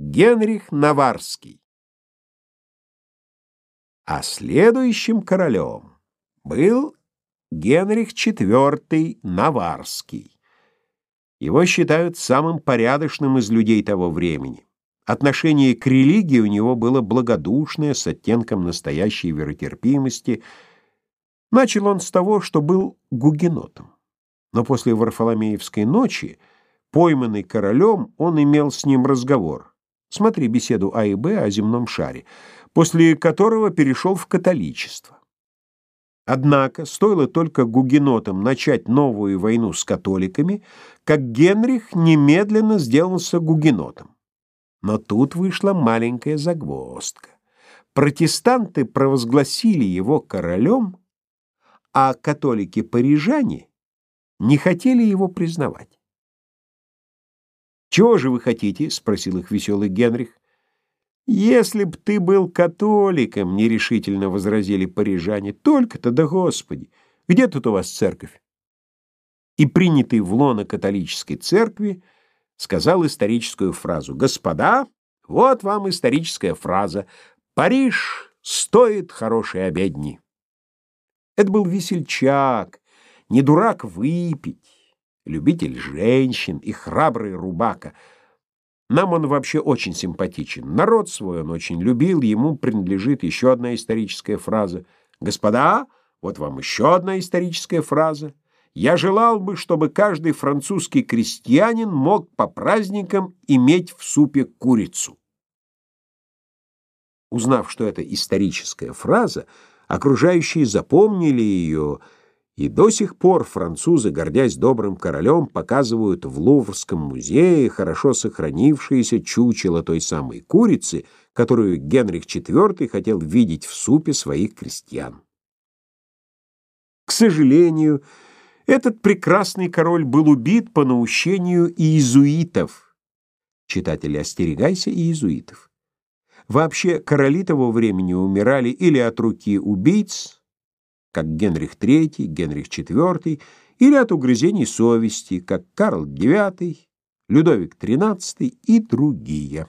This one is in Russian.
Генрих Наварский. А следующим королем был Генрих IV Наварский. Его считают самым порядочным из людей того времени. Отношение к религии у него было благодушное, с оттенком настоящей веротерпимости. Начал он с того, что был гугенотом. Но после Варфоломеевской ночи, пойманный королем, он имел с ним разговор. Смотри беседу А и Б о земном шаре, после которого перешел в католичество. Однако, стоило только гугенотам начать новую войну с католиками, как Генрих немедленно сделался гугенотом. Но тут вышла маленькая загвоздка. Протестанты провозгласили его королем, а католики-парижане не хотели его признавать. «Чего же вы хотите?» — спросил их веселый Генрих. «Если б ты был католиком», — нерешительно возразили парижане, — «только-то, да Господи! Где тут у вас церковь?» И принятый в лоно католической церкви сказал историческую фразу «Господа, вот вам историческая фраза. Париж стоит хорошей обедни». Это был весельчак, не дурак выпить любитель женщин и храбрый рубака. Нам он вообще очень симпатичен. Народ свой он очень любил, ему принадлежит еще одна историческая фраза. «Господа, вот вам еще одна историческая фраза. Я желал бы, чтобы каждый французский крестьянин мог по праздникам иметь в супе курицу». Узнав, что это историческая фраза, окружающие запомнили ее и до сих пор французы, гордясь добрым королем, показывают в Луврском музее хорошо сохранившееся чучело той самой курицы, которую Генрих IV хотел видеть в супе своих крестьян. К сожалению, этот прекрасный король был убит по наущению иезуитов. Читатели, остерегайся иезуитов. Вообще, короли того времени умирали или от руки убийц, как Генрих III, Генрих IV, или от угрызений совести, как Карл IX, Людовик XIII и другие.